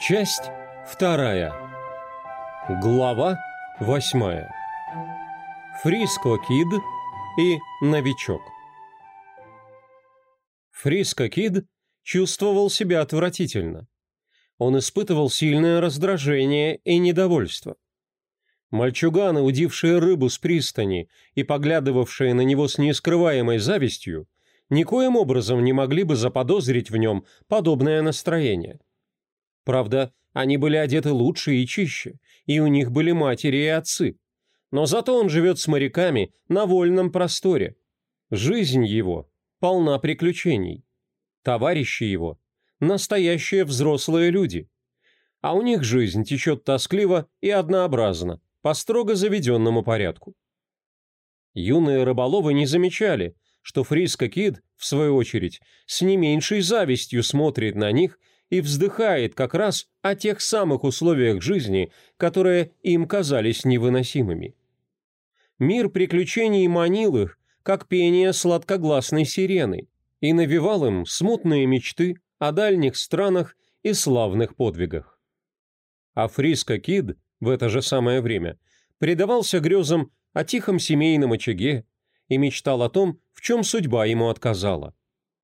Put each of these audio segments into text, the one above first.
Часть вторая. Глава восьмая. Фриско Кид и новичок. Фриско Кид чувствовал себя отвратительно. Он испытывал сильное раздражение и недовольство. Мальчуганы, удившие рыбу с пристани и поглядывавшие на него с нескрываемой завистью, никоим образом не могли бы заподозрить в нем подобное настроение. Правда, они были одеты лучше и чище, и у них были матери и отцы. Но зато он живет с моряками на вольном просторе. Жизнь его полна приключений. Товарищи его – настоящие взрослые люди. А у них жизнь течет тоскливо и однообразно, по строго заведенному порядку. Юные рыболовы не замечали, что Фриско Кид, в свою очередь, с не меньшей завистью смотрит на них – и вздыхает как раз о тех самых условиях жизни, которые им казались невыносимыми. Мир приключений манил их, как пение сладкогласной сирены, и навевал им смутные мечты о дальних странах и славных подвигах. А Фриско Кид в это же самое время предавался грезам о тихом семейном очаге и мечтал о том, в чем судьба ему отказала.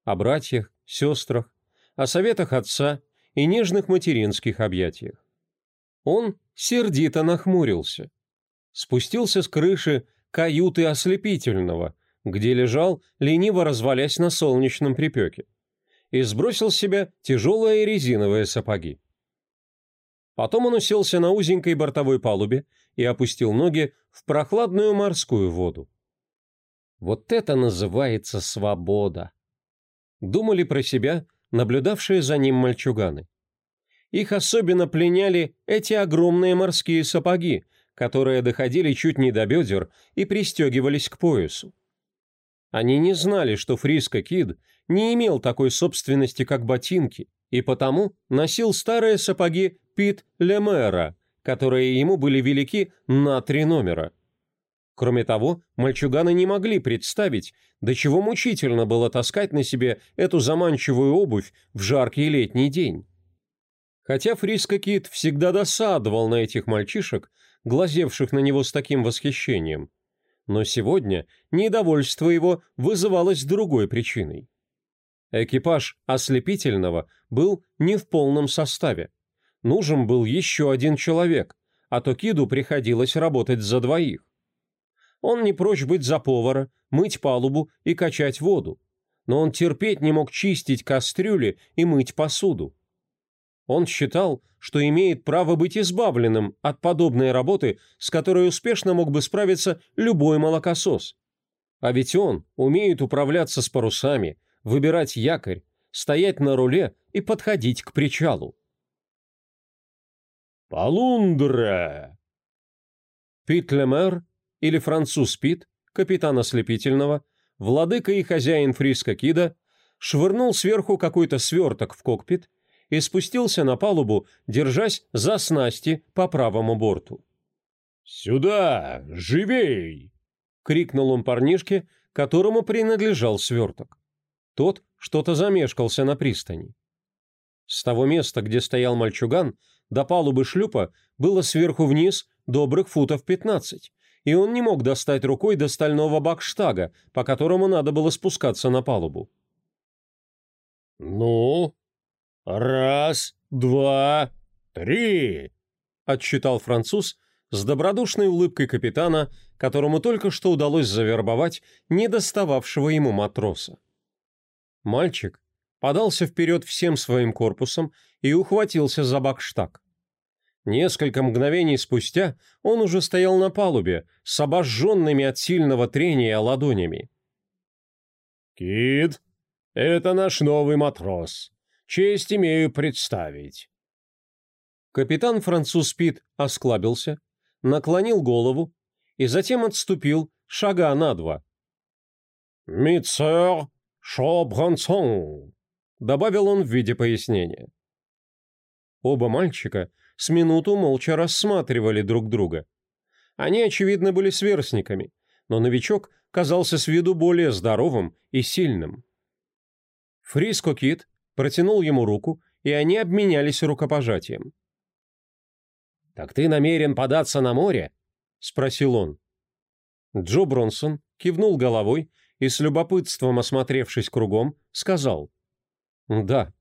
О братьях, сестрах, о советах отца и нежных материнских объятиях. Он сердито нахмурился. Спустился с крыши каюты ослепительного, где лежал, лениво развалясь на солнечном припеке, и сбросил с себя тяжелые резиновые сапоги. Потом он уселся на узенькой бортовой палубе и опустил ноги в прохладную морскую воду. Вот это называется свобода. Думали про себя наблюдавшие за ним мальчуганы. Их особенно пленяли эти огромные морские сапоги, которые доходили чуть не до бедер и пристегивались к поясу. Они не знали, что Фриско Кид не имел такой собственности, как ботинки, и потому носил старые сапоги Пит Лемера, которые ему были велики на три номера – Кроме того, мальчуганы не могли представить, до чего мучительно было таскать на себе эту заманчивую обувь в жаркий летний день. Хотя Фриско Кит всегда досадовал на этих мальчишек, глазевших на него с таким восхищением. Но сегодня недовольство его вызывалось другой причиной. Экипаж ослепительного был не в полном составе. Нужен был еще один человек, а то Киду приходилось работать за двоих. Он не прочь быть за повара, мыть палубу и качать воду. Но он терпеть не мог чистить кастрюли и мыть посуду. Он считал, что имеет право быть избавленным от подобной работы, с которой успешно мог бы справиться любой молокосос. А ведь он умеет управляться с парусами, выбирать якорь, стоять на руле и подходить к причалу. «Полундра!» Пит Лемер или француз Пит, капитан ослепительного, владыка и хозяин Фриска Кида, швырнул сверху какой-то сверток в кокпит и спустился на палубу, держась за снасти по правому борту. «Сюда! Живей!» — крикнул он парнишке, которому принадлежал сверток. Тот что-то замешкался на пристани. С того места, где стоял мальчуган, до палубы шлюпа было сверху вниз добрых футов пятнадцать, и он не мог достать рукой до стального бакштага, по которому надо было спускаться на палубу. «Ну, раз, два, три!» — отсчитал француз с добродушной улыбкой капитана, которому только что удалось завербовать недостававшего ему матроса. Мальчик подался вперед всем своим корпусом и ухватился за бакштаг. Несколько мгновений спустя он уже стоял на палубе с обожженными от сильного трения ладонями. «Кит, это наш новый матрос. Честь имею представить». Капитан француз Пит осклабился, наклонил голову и затем отступил шага на два. «Митсер Шобрансон», — добавил он в виде пояснения. Оба мальчика с минуту молча рассматривали друг друга. Они, очевидно, были сверстниками, но новичок казался с виду более здоровым и сильным. Фриско Кит протянул ему руку и они обменялись рукопожатием. «Так ты намерен податься на море?» — спросил он. Джо Бронсон кивнул головой и, с любопытством осмотревшись кругом, сказал. «Да,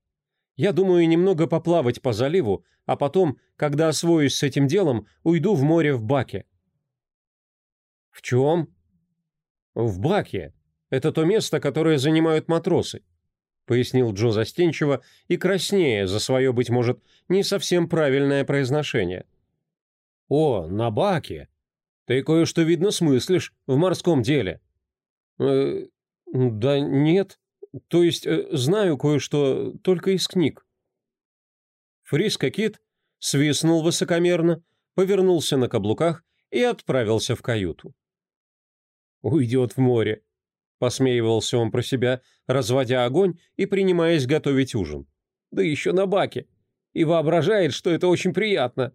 я думаю немного поплавать по заливу, а потом, когда освоюсь с этим делом, уйду в море в баке». «В чем?» «В баке. Это то место, которое занимают матросы», — пояснил Джо застенчиво и краснее за свое, быть может, не совсем правильное произношение. «О, на баке. Ты кое-что, видно, смыслишь в морском деле». «Э, «Да нет. То есть э, знаю кое-что только из книг». Фриско Кит свистнул высокомерно, повернулся на каблуках и отправился в каюту. «Уйдет в море», — посмеивался он про себя, разводя огонь и принимаясь готовить ужин. «Да еще на баке. И воображает, что это очень приятно».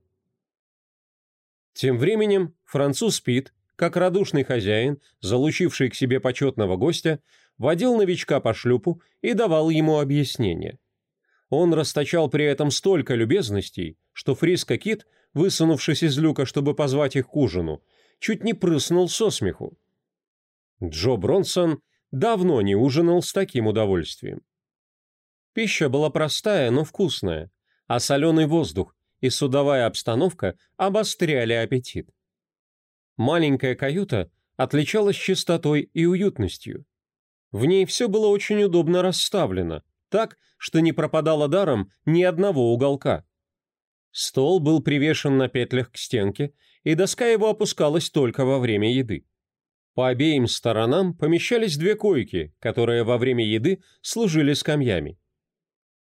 Тем временем француз Пит, как радушный хозяин, залучивший к себе почетного гостя, водил новичка по шлюпу и давал ему объяснение. Он расточал при этом столько любезностей, что Фриско Кит, высунувшись из люка, чтобы позвать их к ужину, чуть не прыснул со смеху. Джо Бронсон давно не ужинал с таким удовольствием. Пища была простая, но вкусная, а соленый воздух и судовая обстановка обостряли аппетит. Маленькая каюта отличалась чистотой и уютностью. В ней все было очень удобно расставлено, так, что не пропадало даром ни одного уголка. Стол был привешен на петлях к стенке, и доска его опускалась только во время еды. По обеим сторонам помещались две койки, которые во время еды служили скамьями.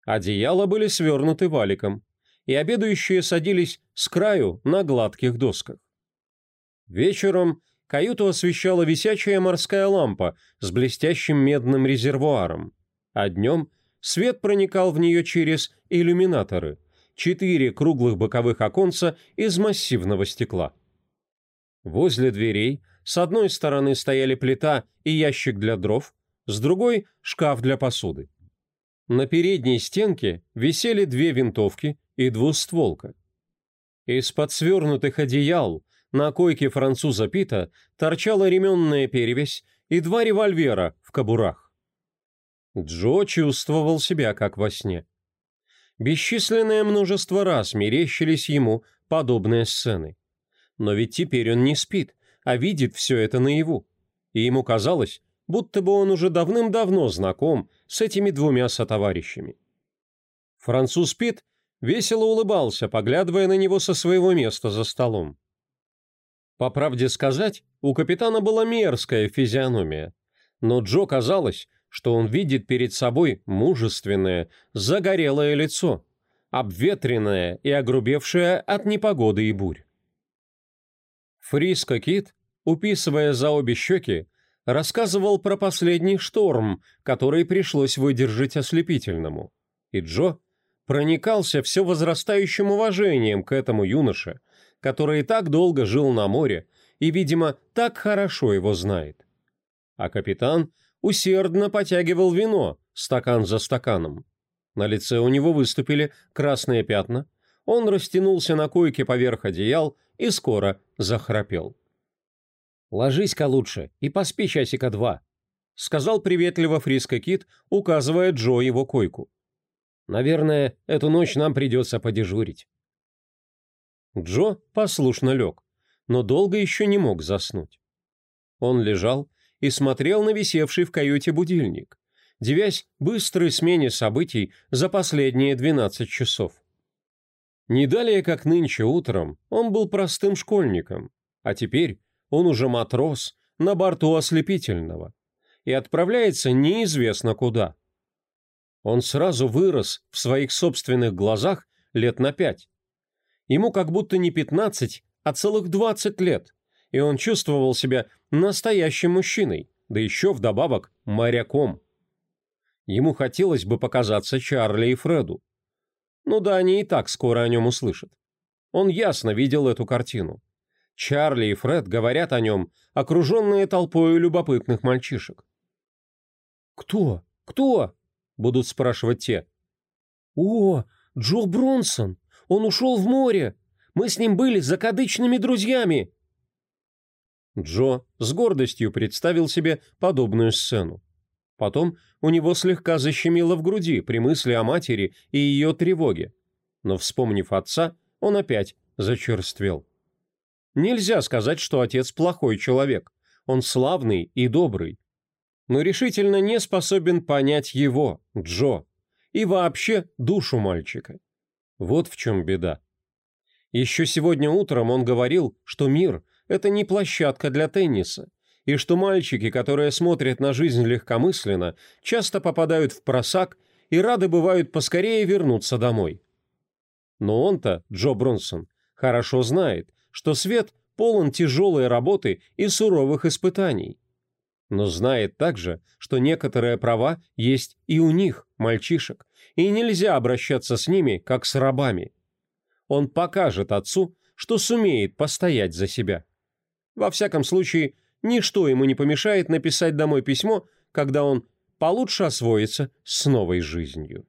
Одеяла были свернуты валиком, и обедающие садились с краю на гладких досках. Вечером каюту освещала висячая морская лампа с блестящим медным резервуаром, а днем свет проникал в нее через иллюминаторы, четыре круглых боковых оконца из массивного стекла. Возле дверей с одной стороны стояли плита и ящик для дров, с другой – шкаф для посуды. На передней стенке висели две винтовки и двустволка. Из-под свернутых одеял на койке француза Пита торчала ременная перевязь и два револьвера в кобурах. Джо чувствовал себя как во сне. Бесчисленное множество раз мерещились ему подобные сцены. Но ведь теперь он не спит, а видит все это наяву. И ему казалось, будто бы он уже давным-давно знаком с этими двумя сотоварищами. Француз Пит весело улыбался, поглядывая на него со своего места за столом. По правде сказать, у капитана была мерзкая физиономия, но Джо казалось, что он видит перед собой мужественное, загорелое лицо, обветренное и огрубевшее от непогоды и бурь. Фриско Кит, уписывая за обе щеки, рассказывал про последний шторм, который пришлось выдержать ослепительному. И Джо проникался все возрастающим уважением к этому юноше, который так долго жил на море и, видимо, так хорошо его знает. А капитан усердно потягивал вино, стакан за стаканом. На лице у него выступили красные пятна, он растянулся на койке поверх одеял и скоро захрапел. «Ложись-ка лучше и поспи часика два», — сказал приветливо Фриско Кит, указывая Джо его койку. «Наверное, эту ночь нам придется подежурить». Джо послушно лег, но долго еще не мог заснуть. Он лежал и смотрел на висевший в каюте будильник, девясь быстрой смене событий за последние 12 часов. Не далее, как нынче утром, он был простым школьником, а теперь он уже матрос на борту ослепительного и отправляется неизвестно куда. Он сразу вырос в своих собственных глазах лет на пять. Ему как будто не пятнадцать, а целых двадцать лет, и он чувствовал себя настоящим мужчиной, да еще вдобавок моряком. Ему хотелось бы показаться Чарли и Фреду, ну да, они и так скоро о нем услышат. Он ясно видел эту картину. Чарли и Фред говорят о нем, окруженные толпой любопытных мальчишек. «Кто? Кто?» – будут спрашивать те. «О, Джо Бронсон! Он ушел в море! Мы с ним были закадычными друзьями!» Джо с гордостью представил себе подобную сцену. Потом у него слегка защемило в груди при мысли о матери и ее тревоге. Но, вспомнив отца, он опять зачерствел. Нельзя сказать, что отец плохой человек. Он славный и добрый. Но решительно не способен понять его, Джо, и вообще душу мальчика. Вот в чем беда. Еще сегодня утром он говорил, что мир – это не площадка для тенниса, и что мальчики, которые смотрят на жизнь легкомысленно, часто попадают в просак и рады бывают поскорее вернуться домой. Но он-то, Джо Бронсон, хорошо знает, что свет полон тяжелой работы и суровых испытаний. Но знает также, что некоторые права есть и у них, мальчишек, и нельзя обращаться с ними, как с рабами. Он покажет отцу, что сумеет постоять за себя. Во всяком случае, ничто ему не помешает написать домой письмо, когда он получше освоится с новой жизнью.